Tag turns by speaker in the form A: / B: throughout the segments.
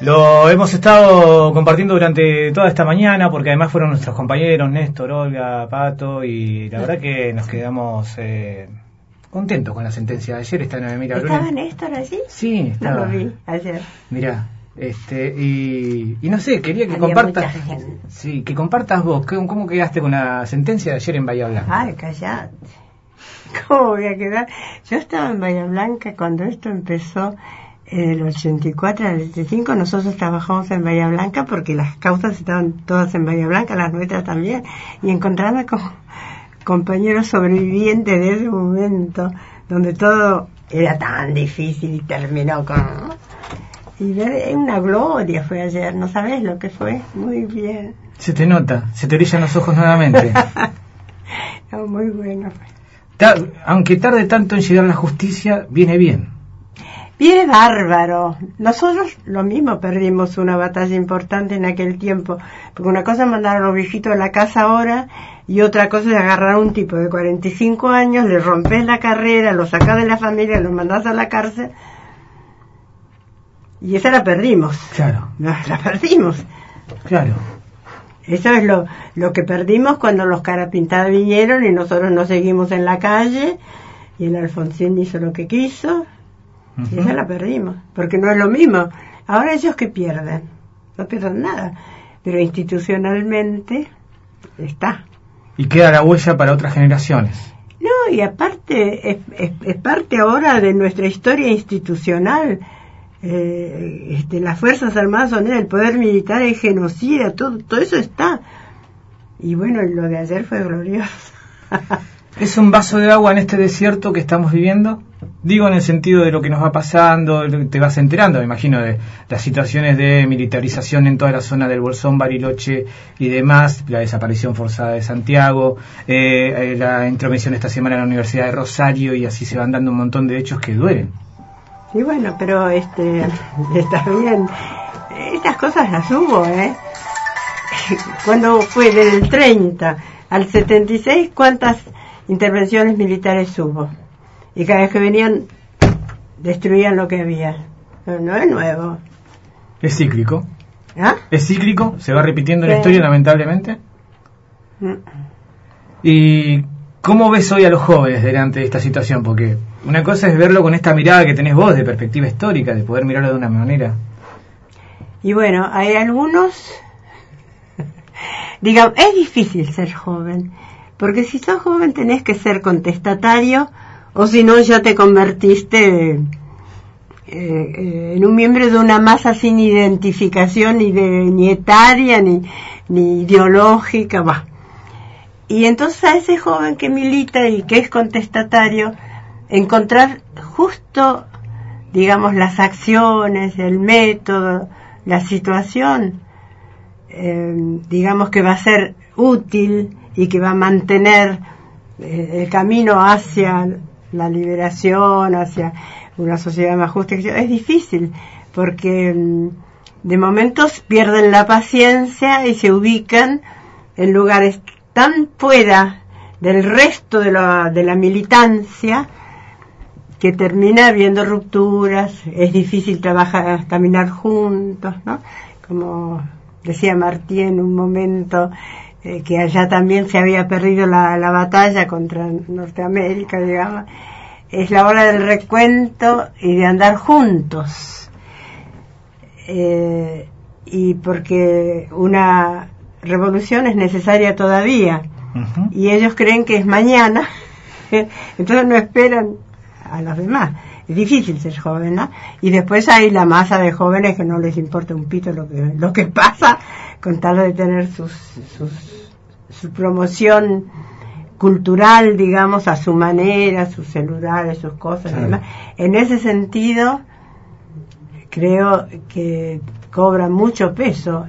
A: Lo hemos estado compartiendo durante toda esta mañana porque además fueron nuestros compañeros Néstor, Olga, Pato y la verdad que nos quedamos eh, contentos con la sentencia de ayer. Está Noemira
B: ¿Estaba Néstor allí?
A: Sí, estaba.
B: No lo vi ayer.
A: Mirá, este, y, y no sé, quería que
B: Había
A: compartas. Sí, que compartas vos. ¿Cómo, cómo quedaste con la sentencia de ayer en Bahía Blanca?
B: Ay, callate. ¿Cómo voy a quedar? Yo estaba en Bahía Blanca cuando esto empezó en el 84 al 85. Nosotros trabajamos en Bahía Blanca porque las causas estaban todas en Bahía Blanca, las nuestras también. Y encontrarme con compañeros sobrevivientes de ese momento donde todo era tan difícil y terminó con... Y ver, una gloria fue ayer, ¿no sabes lo que fue? Muy bien.
A: Se te nota, se te brillan los ojos nuevamente.
B: No, muy bueno
A: aunque tarde tanto en llegar la justicia, viene bien.
B: Viene bárbaro. Nosotros lo mismo perdimos una batalla importante en aquel tiempo. Porque una cosa es mandar a los viejitos a la casa ahora y otra cosa es agarrar a un tipo de 45 años, le rompes la carrera, lo sacás de la familia, lo mandás a la cárcel. Y esa la perdimos.
A: Claro,
B: La, la perdimos.
A: claro.
B: Eso es lo, lo que perdimos cuando los carapintados vinieron y nosotros nos seguimos en la calle y el Alfonsín hizo lo que quiso. Y
A: Ujú.
B: esa la perdimos, porque no es lo mismo. Ahora ellos que pierden, no pierden nada, pero institucionalmente está.
A: Y queda la huella para otras generaciones.
B: No, y aparte es, es- es parte ahora de nuestra historia institucional. Eh, este, las Fuerzas Armadas son el poder militar, el genocida, todo, todo eso está. Y bueno, lo de ayer fue glorioso.
A: ¿Es un vaso de agua en este desierto que estamos viviendo? Digo en el sentido de lo que nos va pasando, te vas enterando, me imagino, de las situaciones de militarización en toda la zona del Bolsón, Bariloche y demás, la desaparición forzada de Santiago, eh, eh, la intromisión esta semana en la Universidad de Rosario y así se van dando un montón de hechos que duelen.
B: Y bueno, pero este está bien. Estas cosas las hubo, ¿eh? Cuando fue del 30 al 76, ¿cuántas intervenciones militares hubo? Y cada vez que venían, destruían lo que había. No, no es nuevo.
A: Es cíclico.
B: ¿Ah?
A: Es cíclico, se va repitiendo en la historia lamentablemente.
B: Mm.
A: ¿Y cómo ves hoy a los jóvenes delante de esta situación? Porque una cosa es verlo con esta mirada que tenés vos de perspectiva histórica, de poder mirarlo de una manera.
B: Y bueno, hay algunos, digamos, es difícil ser joven, porque si sos joven tenés que ser contestatario, o si no ya te convertiste eh, eh, en un miembro de una masa sin identificación ni, de, ni etaria ni, ni ideológica, va. Y entonces a ese joven que milita y que es contestatario, encontrar justo, digamos, las acciones, el método, la situación, eh, digamos que va a ser útil y que va a mantener eh, el camino hacia la liberación, hacia una sociedad más justa, es difícil, porque mm, de momentos pierden la paciencia y se ubican en lugares tan fuera del resto de la, de la militancia que termina habiendo rupturas, es difícil trabajar, caminar juntos, ¿no? Como decía Martí en un momento eh, que allá también se había perdido la, la batalla contra Norteamérica, digamos, es la hora del recuento y de andar juntos. Eh, y porque una revolución es necesaria todavía y ellos creen que es mañana, entonces no esperan a los demás. Es difícil ser joven, ¿no? Y después hay la masa de jóvenes que no les importa un pito lo que, lo que pasa, con tal de tener sus, sus- su promoción cultural, digamos, a su manera, sus celulares, sus cosas y demás. En ese sentido, creo que cobra mucho peso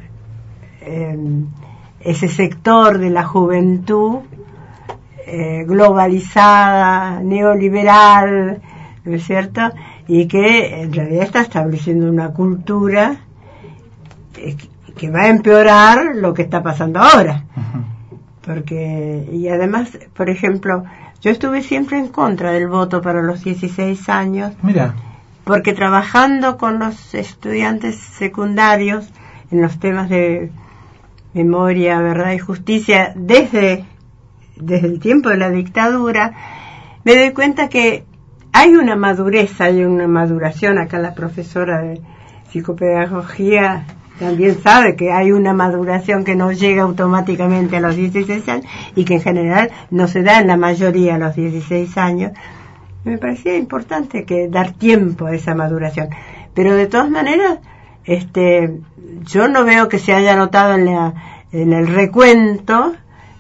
B: eh, ese sector de la juventud eh, globalizada, neoliberal, ¿no es cierto? Y que en realidad está estableciendo una cultura eh, que va a empeorar lo que está pasando ahora. Porque, y además, por ejemplo, yo estuve siempre en contra del voto para los 16 años,
A: Mira,
B: porque trabajando con los estudiantes secundarios en los temas de memoria, verdad y justicia desde, desde el tiempo de la dictadura, me doy cuenta que hay una madurez, hay una maduración. Acá la profesora de psicopedagogía también sabe que hay una maduración que no llega automáticamente a los 16 años y que en general no se da en la mayoría a los 16 años. Me parecía importante que dar tiempo a esa maduración. Pero de todas maneras, este, yo no veo que se haya notado en, la, en el recuento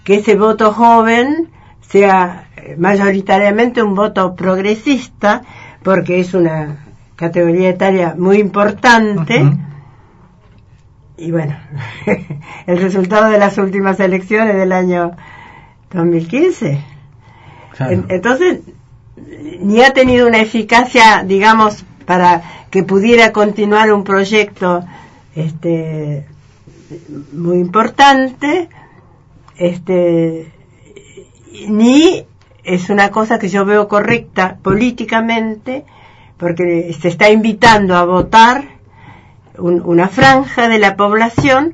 B: que ese voto joven sea mayoritariamente un voto progresista, porque es una categoría etaria muy importante. Y bueno, el resultado de las últimas elecciones del año 2015. Entonces, ni ha tenido una eficacia, digamos, para que pudiera continuar un proyecto este, muy importante, este, ni es una cosa que yo veo correcta políticamente, porque se está invitando a votar una franja de la población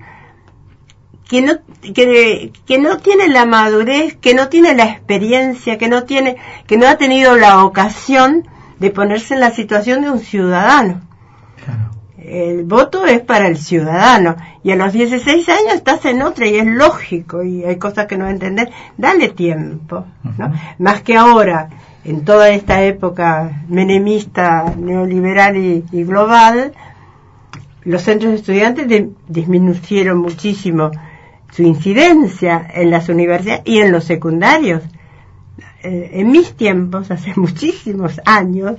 B: que no, que, que no tiene la madurez, que no tiene la experiencia, que no tiene, que no ha tenido la ocasión de ponerse en la situación de un ciudadano. El voto es para el ciudadano y a los 16 años estás en otra y es lógico y hay cosas que no entender. Dale tiempo, ¿no? Más que ahora, en toda esta época menemista, neoliberal y, global, los centros de estudiantes disminuyeron muchísimo su incidencia en las universidades y en los secundarios. Eh, en mis tiempos, hace muchísimos años,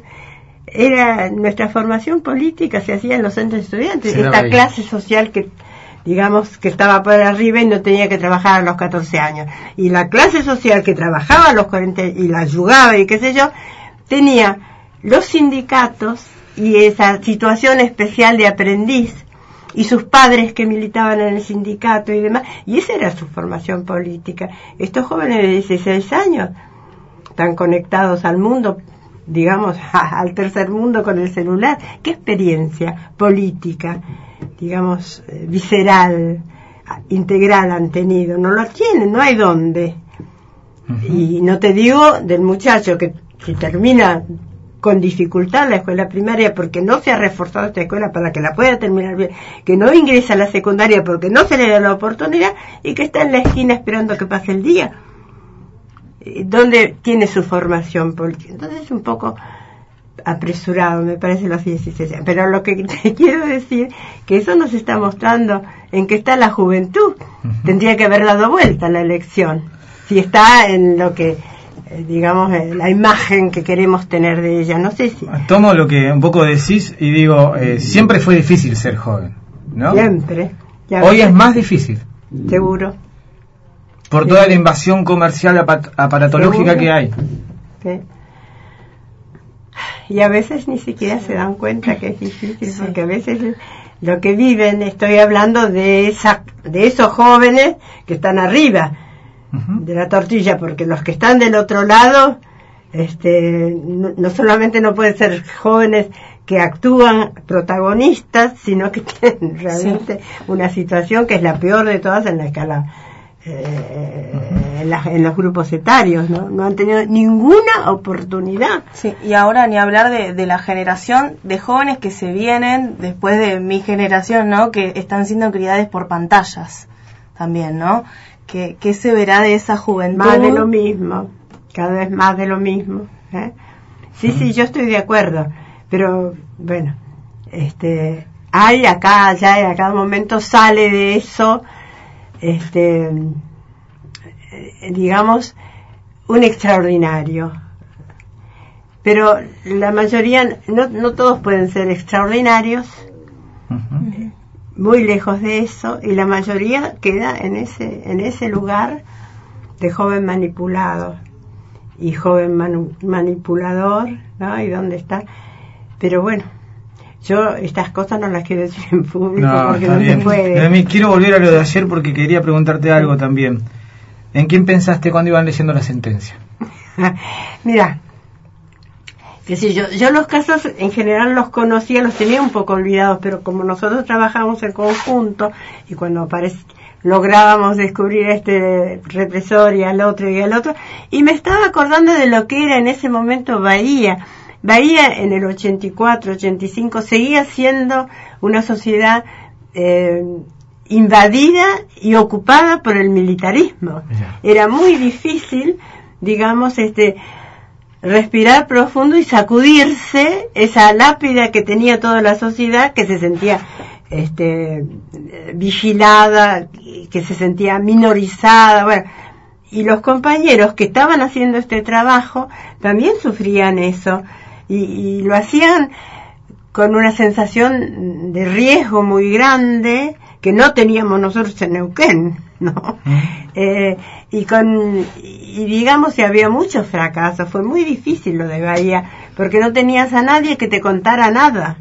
B: era nuestra formación política se hacía en los centros de estudiantes, esta clase social que digamos que estaba por arriba y no tenía que trabajar a los 14 años. Y la clase social que trabajaba a los 40 y la ayudaba y qué sé yo, tenía los sindicatos y esa situación especial de aprendiz y sus padres que militaban en el sindicato y demás, y esa era su formación política. Estos jóvenes de 16 años están conectados al mundo digamos, al tercer mundo con el celular. ¿Qué experiencia política, digamos, eh, visceral, integral han tenido? No lo tienen, no hay dónde. Y no te digo del muchacho que, que termina con dificultad la escuela primaria porque no se ha reforzado esta escuela para que la pueda terminar bien, que no ingresa a la secundaria porque no se le da la oportunidad y que está en la esquina esperando que pase el día dónde tiene su formación política. Entonces es un poco apresurado, me parece los 16 años. Pero lo que te quiero decir, que eso nos está mostrando en que está la juventud. Tendría que haber dado vuelta la elección. Si está en lo que, eh, digamos, eh, la imagen que queremos tener de ella. No sé si...
A: Tomo lo que un poco decís y digo, eh, siempre fue difícil ser joven, ¿no?
B: Siempre.
A: Hoy es más difícil.
B: Seguro
A: por toda la invasión comercial aparatológica que hay.
B: Y a veces ni siquiera se dan cuenta que es difícil, porque a veces lo que viven, estoy hablando de, esa, de esos jóvenes que están arriba de la tortilla, porque los que están del otro lado, este, no, solamente no pueden ser jóvenes que actúan protagonistas, sino que tienen realmente una situación que es la peor de todas en la escala eh, en, los grupos etarios, ¿no? No han tenido ninguna oportunidad.
C: Sí, y ahora ni hablar de, la generación de jóvenes que se vienen después de mi generación, ¿no? Que están siendo criadas por pantallas también, ¿no? ¿Qué, se verá de esa juventud?
B: Más de lo mismo, cada vez más de lo mismo. ¿eh? Sí, sí, yo estoy de acuerdo, pero bueno, este, hay acá, allá, y a cada momento sale de eso este, digamos, un extraordinario. Pero la mayoría, no, no todos pueden ser extraordinarios, muy lejos de eso, y la mayoría queda en ese, en ese lugar de joven manipulado y joven manipulador, ¿no? Y dónde está. Pero bueno, yo estas cosas no las quiero decir en público porque no se puede.
A: quiero volver a lo de ayer porque quería preguntarte algo también. ¿En quién pensaste cuando iban leyendo la sentencia?
B: Mira, que si yo, yo los casos en general los conocía, los tenía un poco olvidados, pero como nosotros trabajamos en conjunto y cuando lográbamos descubrir este represor y al otro y al otro, y me estaba acordando de lo que era en ese momento Bahía. Bahía en el 84, 85 seguía siendo una sociedad eh, invadida y ocupada por el militarismo. Era muy difícil, digamos, este, respirar profundo y sacudirse esa lápida que tenía toda la sociedad que se sentía este, vigilada, que se sentía minorizada, bueno, y los compañeros que estaban haciendo este trabajo también sufrían eso y lo hacían con una sensación de riesgo muy grande que no teníamos nosotros en Neuquén, ¿no? Mm. Eh, y con, y digamos, que había muchos fracasos, fue muy difícil lo de Bahía, porque no tenías a nadie que te contara nada,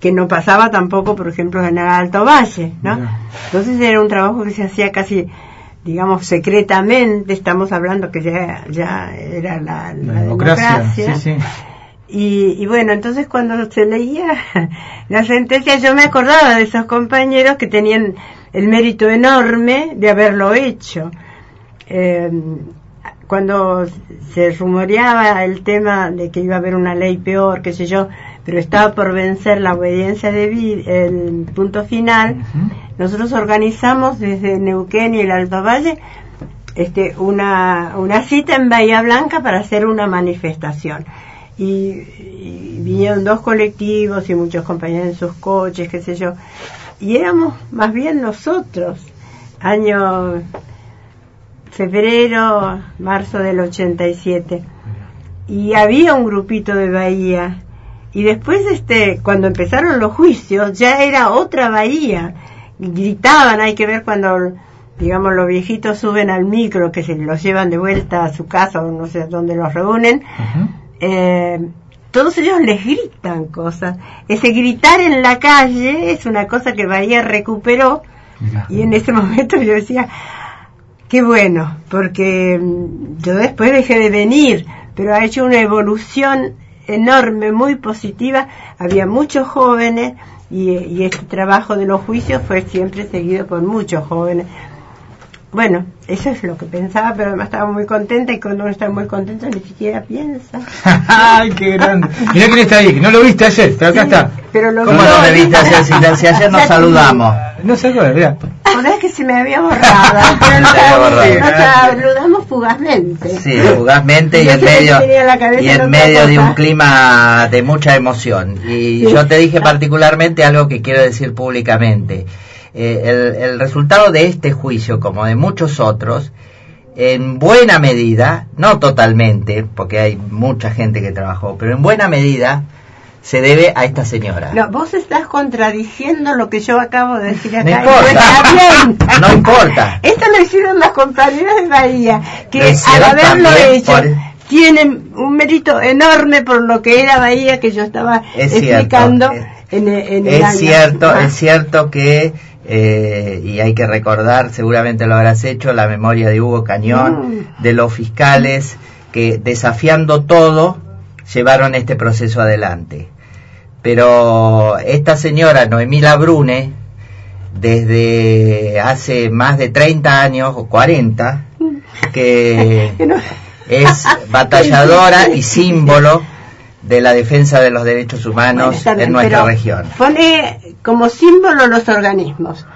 B: que no pasaba tampoco, por ejemplo, en el Alto Valle, ¿no? Entonces era un trabajo que se hacía casi, digamos, secretamente, estamos hablando que ya, ya era la, democracia. Sí, sí. Y, bueno, entonces cuando se leía la sentencia yo me acordaba de esos compañeros que tenían el mérito enorme de haberlo hecho. Eh, cuando se rumoreaba el tema de que iba a haber una ley peor, qué sé yo, pero estaba por vencer la obediencia de el punto final, nosotros organizamos desde Neuquén y el Alto Valle este, una, una cita en Bahía Blanca para hacer una manifestación y, vinieron dos colectivos y muchos compañeros en sus coches, qué sé yo, y éramos más bien nosotros, año febrero, marzo del 87, y había un grupito de Bahía, y después este, cuando empezaron los juicios, ya era otra Bahía, gritaban, hay que ver cuando digamos los viejitos suben al micro que se los llevan de vuelta a su casa o no sé dónde los reúnen, eh, todos ellos les gritan cosas. Ese gritar en la calle es una cosa que Bahía recuperó y en ese momento yo decía, qué bueno, porque mm, yo después dejé de venir, pero ha hecho una evolución enorme, muy positiva. Había muchos jóvenes y, y este trabajo de los juicios fue siempre seguido por muchos jóvenes. Bueno, eso es lo que pensaba, pero además estaba muy contenta y cuando uno está muy contento ni siquiera piensa.
A: ¡Ay, qué grande! Mirá quién está ahí, que no lo viste ayer, pero acá está.
D: Pero lo ¿Cómo no lo viste ayer? Si, si ayer nos saludamos.
A: No se acuerda, mirá.
B: Ahora es que se me había borrado. pero nos saludamos fugazmente.
D: Sí, fugazmente y en medio, y en medio de un clima de mucha emoción. Y yo te dije particularmente algo que quiero decir públicamente eh, el, resultado de este juicio, como de muchos otros, en buena medida, no totalmente, porque hay mucha gente que trabajó, pero en buena medida se debe a esta señora.
B: No, vos estás contradiciendo lo que yo acabo de decir acá.
D: No importa. No importa.
B: Esto lo hicieron las compañeras de Bahía, que al haberlo hecho tienen un mérito enorme por lo que era Bahía que yo estaba explicando. en, en
D: el es cierto, es cierto que eh, y hay que recordar, seguramente lo habrás hecho, la memoria de Hugo Cañón, mm. de los fiscales que desafiando todo llevaron este proceso adelante. Pero esta señora Noemí Labrune, desde hace más de 30 años o 40, que es batalladora y símbolo de la defensa de los derechos humanos en nuestra región.
B: Pone como símbolo los organismos.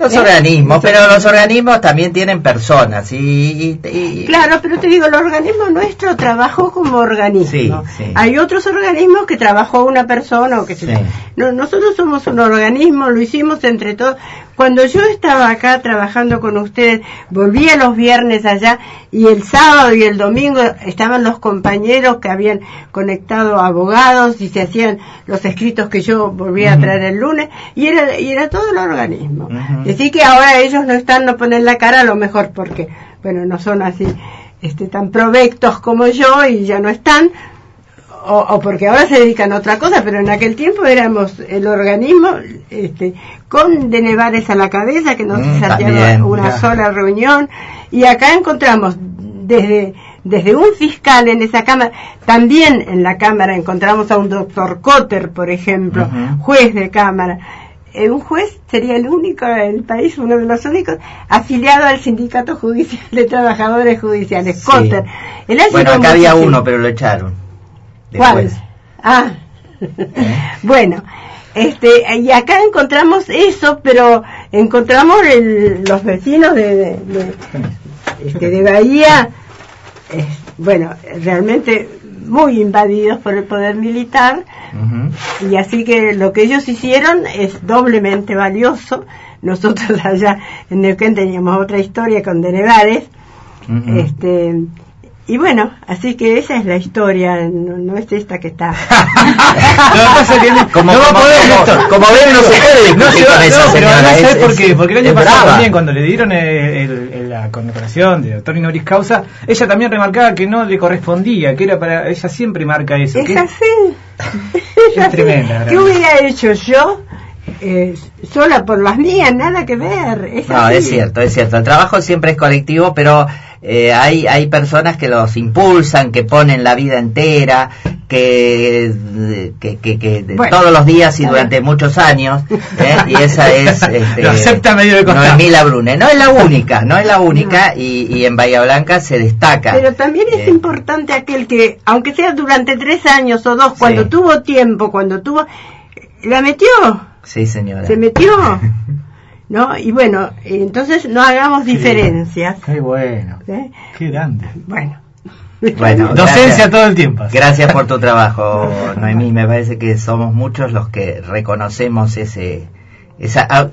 D: Los organismos, pero los organismos también tienen personas y,
B: Claro, pero te digo, el organismo nuestro trabajó como organismo. Hay otros organismos que trabajó una persona o que se... No, nosotros somos un organismo, lo hicimos entre todos. Cuando yo estaba acá trabajando con ustedes, volvía los viernes allá y el sábado y el domingo estaban los compañeros que habían conectado abogados y se hacían los escritos que yo volvía a traer el lunes y era, y era todo el organismo. Decir que ahora ellos no están, no ponen la cara a lo mejor porque, bueno, no son así este, tan provectos como yo y ya no están, o, porque ahora se dedican a otra cosa, pero en aquel tiempo éramos el organismo este, con Denevares a la cabeza, que no se mm, salía una sola reunión, y acá encontramos desde desde un fiscal en esa Cámara, también en la Cámara encontramos a un doctor Cotter, por ejemplo, juez de Cámara. Eh, un juez sería el único en el país, uno de los únicos, afiliado al Sindicato Judicial de Trabajadores Judiciales, Cotter.
D: bueno, acá había uno, pero lo echaron.
B: ¿Cuál? Ah, bueno, este, y acá encontramos eso, pero encontramos los vecinos de, de, este, de Bahía, bueno, realmente muy invadidos por el poder militar, y así que lo que ellos hicieron es doblemente valioso. Nosotros allá en Neuquén teníamos otra historia con Denevares, este, y bueno, así que esa es la historia, no, es esta que está.
D: como, no va a poder, como, ven, no se puede no,
A: no, no, por qué, porque el año pasado también, cuando le dieron la condecoración de doctor honoris causa, ella también remarcaba que no le correspondía, que era para, ella siempre marca eso.
B: Es así. es, tremenda. ¿Qué hubiera hecho yo? Eh, sola por las mías, nada que ver. Es
D: no, es cierto, es cierto. El trabajo siempre es colectivo, pero eh, hay, hay personas que los impulsan, que ponen la vida entera, que, que, que, todos los días y durante muchos años, ¿eh? y esa es este,
A: Lo acepta medio de
D: Noemila Brune. No es la única, no es la única, y, y, en Bahía Blanca se destaca.
B: Pero también es eh, importante aquel que, aunque sea durante tres años o dos, cuando tuvo tiempo, cuando tuvo, la metió.
D: Sí, señora.
B: Se metió. ¿no? Y bueno, entonces no hagamos diferencias.
A: Qué bueno. ¿Eh? Qué grande.
B: Bueno.
D: Bueno,
A: docencia todo el tiempo.
D: Gracias por tu trabajo, Noemí. Me parece que somos muchos los que reconocemos ese esa ah,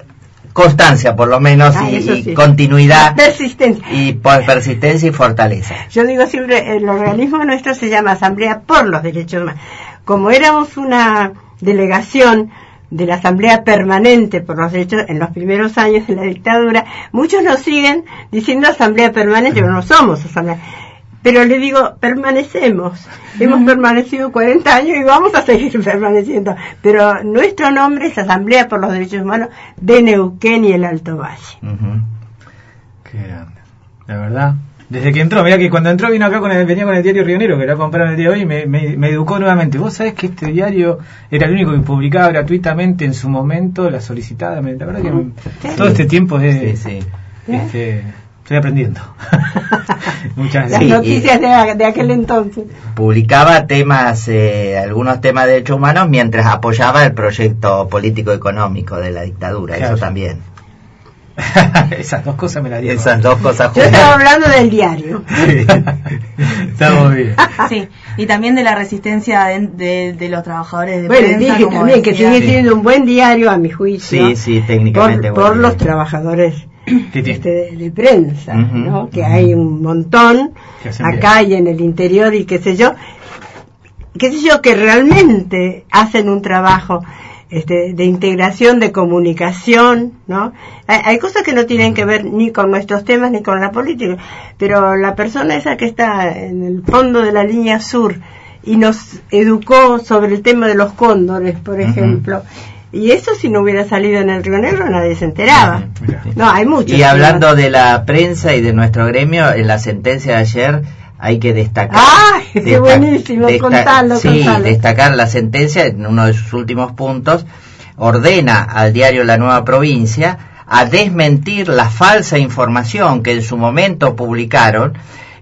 D: constancia, por lo menos, ah, y, continuidad.
B: Persistencia.
D: Y por persistencia y fortaleza.
B: Yo digo siempre, el organismo nuestro se llama Asamblea por los Derechos Humanos. Como éramos una delegación de la Asamblea Permanente por los Derechos en los primeros años de la dictadura, muchos nos siguen diciendo Asamblea Permanente, pero no somos Asamblea. Pero le digo, permanecemos. Hemos permanecido 40 años y vamos a seguir permaneciendo. Pero nuestro nombre es Asamblea por los Derechos Humanos de Neuquén y el Alto Valle.
A: Qué grande. La verdad, desde que entró, mira que cuando entró vino acá con el, venía con el diario Rionero, que lo compraron el día de hoy, y me, me, educó nuevamente. Vos sabés que este diario era el único que publicaba gratuitamente en su momento, la solicitada. La verdad que todo este tiempo es, sí, este, estoy aprendiendo.
B: Muchas Las noticias de, aquel entonces.
D: Publicaba temas, eh, algunos temas de derechos humanos mientras apoyaba el proyecto político-económico de la dictadura, eso también.
A: Esas dos cosas me las dieron.
D: Esas dos cosas.
B: Yo estaba hablando del diario.
A: Estamos bien.
C: Sí, y también de la resistencia de, los trabajadores de
B: bueno, dije también que sigue siendo un buen diario a mi juicio.
D: Sí, sí, técnicamente.
B: Por, los trabajadores este, de, prensa, ¿no? Que hay un montón acá y en el interior y qué sé yo. Qué sé yo, que realmente hacen un trabajo este, de integración, de comunicación, ¿no? Hay, cosas que no tienen que ver ni con nuestros temas ni con la política, pero la persona esa que está en el fondo de la línea sur y nos educó sobre el tema de los cóndores, por ejemplo, y eso si no hubiera salido en el Río Negro nadie se enteraba. No, hay mucho.
D: Y hablando de la prensa y de nuestro gremio, en la sentencia de ayer hay que destacar.
B: ¡Ay, qué buenísimo!
D: sí, destacar la sentencia en uno de sus últimos puntos. Ordena al diario La Nueva Provincia a desmentir la falsa información que en su momento publicaron.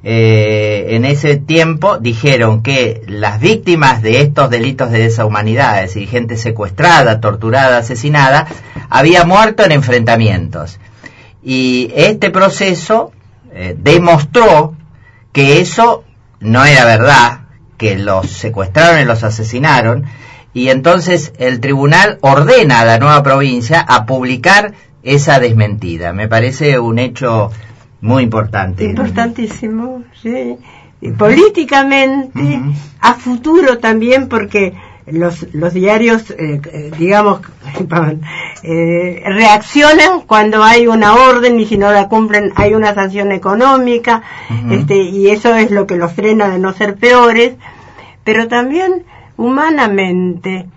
D: Eh, en ese tiempo dijeron que las víctimas de estos delitos de deshumanidad, es decir, gente secuestrada, torturada, asesinada, había muerto en enfrentamientos. Y este proceso eh, demostró que eso no era verdad, que los secuestraron y los asesinaron, y entonces el tribunal ordena a la nueva provincia a publicar esa desmentida. Me parece un hecho muy importante.
B: Importantísimo, sí. políticamente, a futuro también, porque los, los diarios, eh, eh, eh, reaccionan cuando hay una orden y si no la cumplen hay una sanción económica, este, y eso es lo que los frena de no ser peores, pero también humanamente,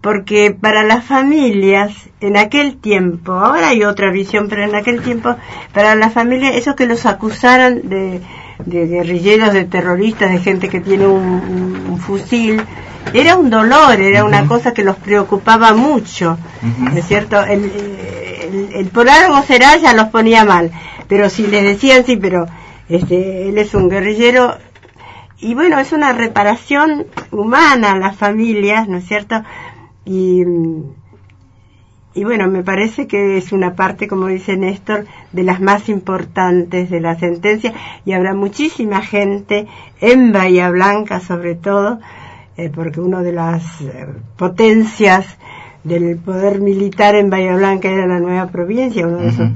B: porque para las familias, en aquel tiempo, ahora hay otra visión, pero en aquel tiempo, para las familias, eso que los acusaran de, de guerrilleros, de terroristas, de gente que tiene un, fusil, era un dolor, era una cosa que los preocupaba mucho, ¿no es cierto? El, el, por algo será ya los ponía mal, pero si les decían sí, pero este, él es un guerrillero, y bueno, es una reparación humana a las familias, ¿no es cierto? Y, y bueno, me parece que es una parte, como dice Néstor, de las más importantes de la sentencia. Y habrá muchísima gente en Bahía Blanca sobre todo, eh, porque una de las eh, potencias del poder militar en Bahía Blanca era la nueva provincia, uno de esos,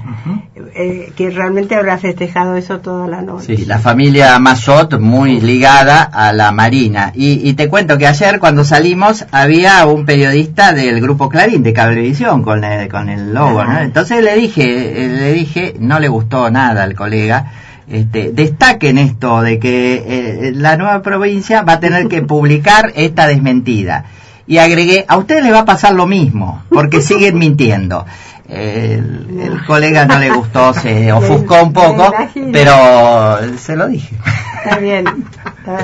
B: eh, que realmente habrá festejado eso toda la noche.
D: Sí, la familia Mazot muy ligada a la Marina. Y, te cuento que ayer cuando salimos había un periodista del grupo Clarín de Cablevisión con el, con el logo, ¿no? Entonces le dije, le dije, no le gustó nada al colega. Este, destaquen esto de que eh, la nueva provincia va a tener que publicar esta desmentida y agregué, a ustedes les va a pasar lo mismo, porque siguen mintiendo. El, colega no le gustó, se ofuscó un poco, pero se lo dije.
B: Está bien.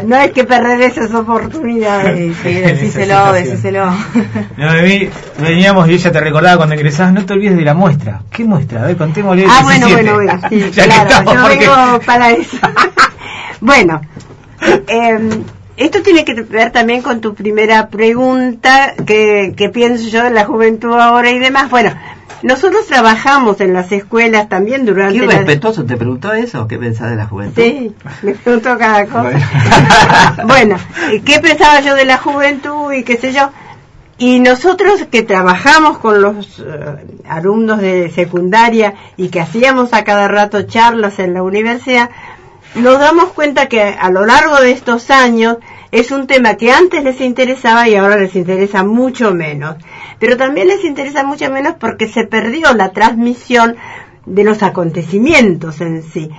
B: No hay que perder esas oportunidades.
C: Sí, decíselo, decíselo.
A: No, veníamos y ella te recordaba cuando ingresabas, no te olvides de la muestra. ¿Qué muestra? A ver, contémosle.
B: Ah, bueno, bueno, bueno, sí, claro, yo vengo para eso. bueno, eh, esto tiene que ver también con tu primera pregunta, que, pienso yo en la juventud ahora y demás. Bueno, nosotros trabajamos en las escuelas también durante...
D: Qué respetuoso, ¿te preguntó eso? ¿Qué pensás de la juventud?
B: Sí, me preguntó cada cosa. Bueno. ¿qué pensaba yo de la juventud y qué sé yo? Y nosotros que trabajamos con los eh, alumnos de secundaria y que hacíamos a cada rato charlas en la universidad, nos damos cuenta que a lo largo de estos años es un tema que antes les interesaba y ahora les interesa mucho menos. Pero también les interesa mucho menos porque se perdió la transmisión de los acontecimientos en sí.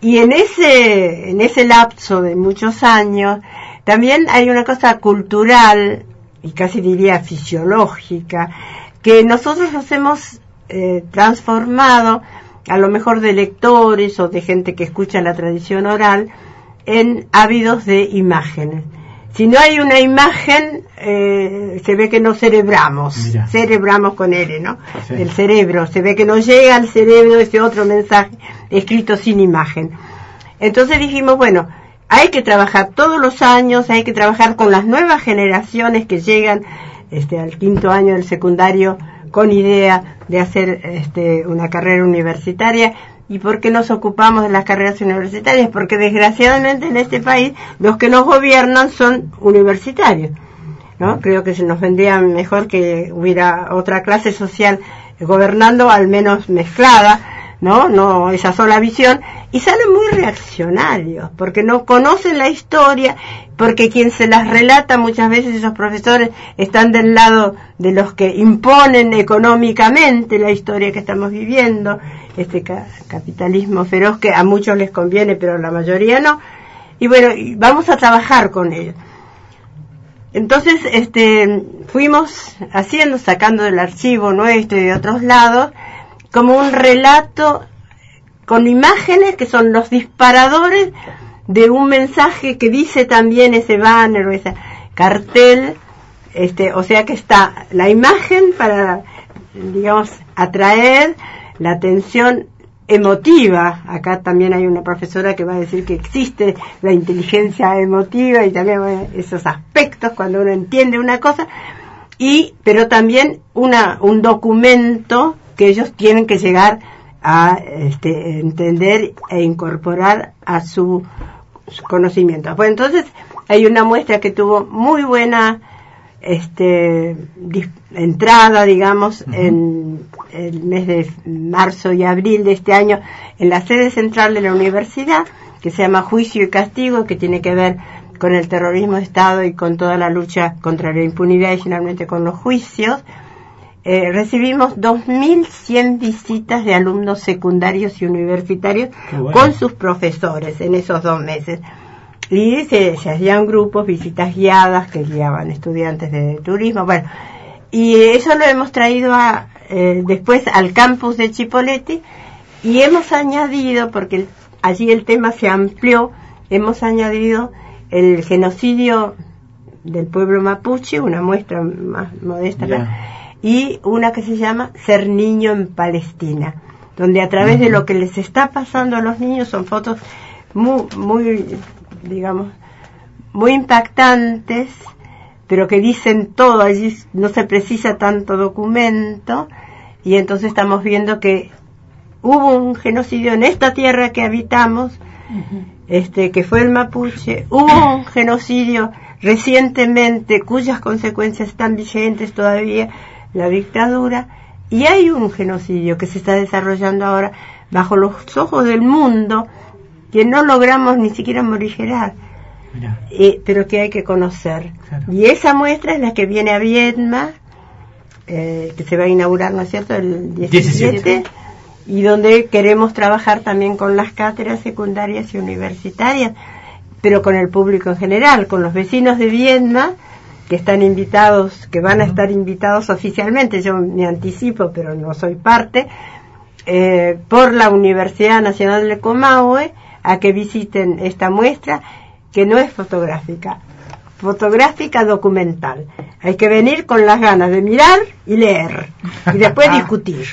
B: Y en ese, en ese lapso de muchos años, también hay una cosa cultural y casi diría fisiológica, que nosotros nos hemos eh, transformado a lo mejor de lectores o de gente que escucha la tradición oral, en ávidos de imágenes. Si no hay una imagen, eh, se ve que no cerebramos, cerebramos con R, ¿no? El cerebro, se ve que no llega al cerebro ese otro mensaje escrito sin imagen. Entonces dijimos, bueno, hay que trabajar todos los años, hay que trabajar con las nuevas generaciones que llegan este, al quinto año del secundario con idea de hacer este, una carrera universitaria. ¿Y por qué nos ocupamos de las carreras universitarias? Porque desgraciadamente en este país los que nos gobiernan son universitarios. ¿no? Creo que se nos vendría mejor que hubiera otra clase social gobernando, al menos mezclada, ¿no? No esa sola visión, y salen muy reaccionarios, porque no conocen la historia, porque quien se las relata muchas veces esos profesores están del lado de los que imponen económicamente la historia que estamos viviendo, este capitalismo feroz que a muchos les conviene, pero a la mayoría no. Y bueno, vamos a trabajar con ellos. Entonces, este, fuimos haciendo, sacando del archivo nuestro y de otros lados, como un relato con imágenes que son los disparadores de un mensaje que dice también ese banner o ese cartel, este, o sea que está la imagen para, digamos, atraer la atención emotiva. Acá también hay una profesora que va a decir que existe la inteligencia emotiva y también esos aspectos cuando uno entiende una cosa, y, pero también una, un documento que ellos tienen que llegar a este, entender e incorporar a su, conocimiento. Pues entonces hay una muestra que tuvo muy buena este, entrada, digamos, en el mes de marzo y abril de este año en la sede central de la universidad, que se llama Juicio y Castigo, que tiene que ver con el terrorismo de Estado y con toda la lucha contra la impunidad y finalmente con los juicios. Eh, recibimos 2.100 visitas de alumnos secundarios y universitarios con sus profesores en esos dos meses. Y se, hacían grupos, visitas guiadas que guiaban estudiantes de turismo. Bueno, y eso lo hemos traído a, eh, después al campus de Chipoleti y hemos añadido, porque allí el tema se amplió, hemos añadido el genocidio del pueblo mapuche, una muestra más modesta, y una que se llama Ser niño en Palestina, donde a través de lo que les está pasando a los niños son fotos muy, muy digamos, muy impactantes, pero que dicen todo, allí no se precisa tanto documento, y entonces estamos viendo que hubo un genocidio en esta tierra que habitamos, este, que fue el mapuche, hubo un genocidio recientemente cuyas consecuencias están vigentes todavía, la dictadura, y hay un genocidio que se está desarrollando ahora bajo los ojos del mundo que no logramos ni siquiera morigerar, eh, pero que hay que conocer. Y esa muestra es la que viene a Viedma, eh, que se va a inaugurar, ¿no es cierto?, el 17, y donde queremos trabajar también con las cátedras secundarias y universitarias, pero con el público en general, con los vecinos de Viedma, que están invitados, que van a estar invitados oficialmente, yo me anticipo, pero no soy parte, eh, por la Universidad Nacional de Comahue a que visiten esta muestra, que no es fotográfica, fotográfica documental. Hay que venir con las ganas de mirar y leer, y después discutir.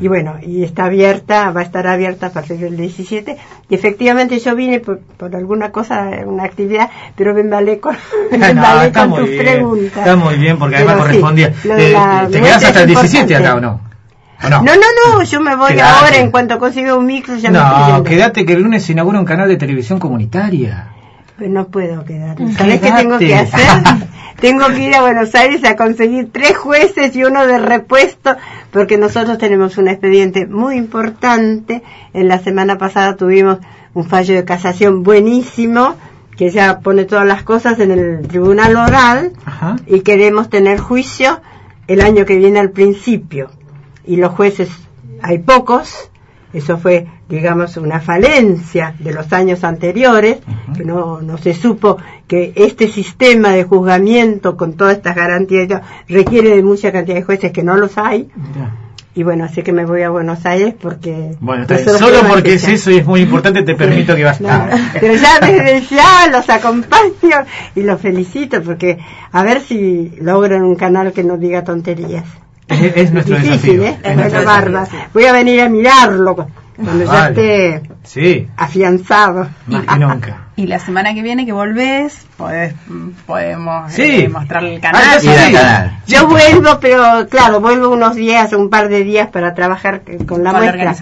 B: Y bueno, y está abierta, va a estar abierta a partir del 17. Y efectivamente yo vine por, alguna cosa, una actividad, pero me embalé con, me con tus preguntas.
A: Está muy bien, porque además correspondía. Eh, ¿Te quedas hasta el 17 acá o no?
B: No? no? no, yo me voy ahora en cuanto consiga un micro. Ya
A: no, quédate que el lunes se inaugura un canal de televisión comunitaria.
B: Pues no puedo quedar. ¿Sabes qué tengo que hacer? tengo que ir a Buenos Aires a conseguir tres jueces y uno de repuesto, porque nosotros tenemos un expediente muy importante. En la semana pasada tuvimos un fallo de casación buenísimo, que ya pone todas las cosas en el tribunal oral, y queremos tener juicio el año que viene al principio. Y los jueces, hay pocos, eso fue, digamos, una falencia de los años anteriores, que no, no se supo que este sistema de juzgamiento con todas estas garantías requiere de mucha cantidad de jueces que no los hay. Y bueno, así que me voy a Buenos Aires porque...
A: Bueno, solo porque es eso y es muy importante te permito que vas
B: a... pero ya desde ya los acompaño y los felicito porque a ver si logran un canal que no diga tonterías.
A: Es, nuestro
B: difícil,
A: ¿eh?
B: Es, nuestra barba. Voy a venir a mirarlo cuando ya esté
A: sí.
B: afianzado.
A: Más que nunca.
E: Y la semana que viene que volvés, podemos
A: sí.
E: eh, mostrar el canal.
B: Ah, yo, vuelvo, pero claro, vuelvo unos días, un par de días para trabajar con la muestra.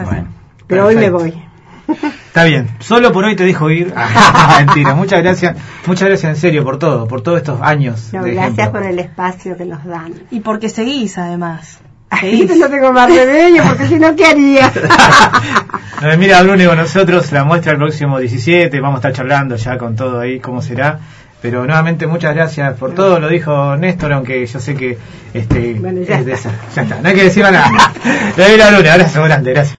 B: Pero hoy me voy.
A: Está bien, solo por hoy te dejo ir. Mentira, muchas gracias, muchas gracias en serio por todo, por todos estos años.
B: gracias por el espacio que nos dan.
C: Y porque seguís además.
B: Seguís. no tengo más remedio, porque si no, ¿qué haría?
A: mira, lo único nosotros, la muestra el próximo 17, vamos a estar charlando ya con todo ahí, cómo será. Pero nuevamente muchas gracias por todo, lo dijo Néstor, aunque yo sé que este
B: bueno, ya
A: es de esa. Ya está, no hay que decir nada. Le doy la luna, abrazo grande, gracias.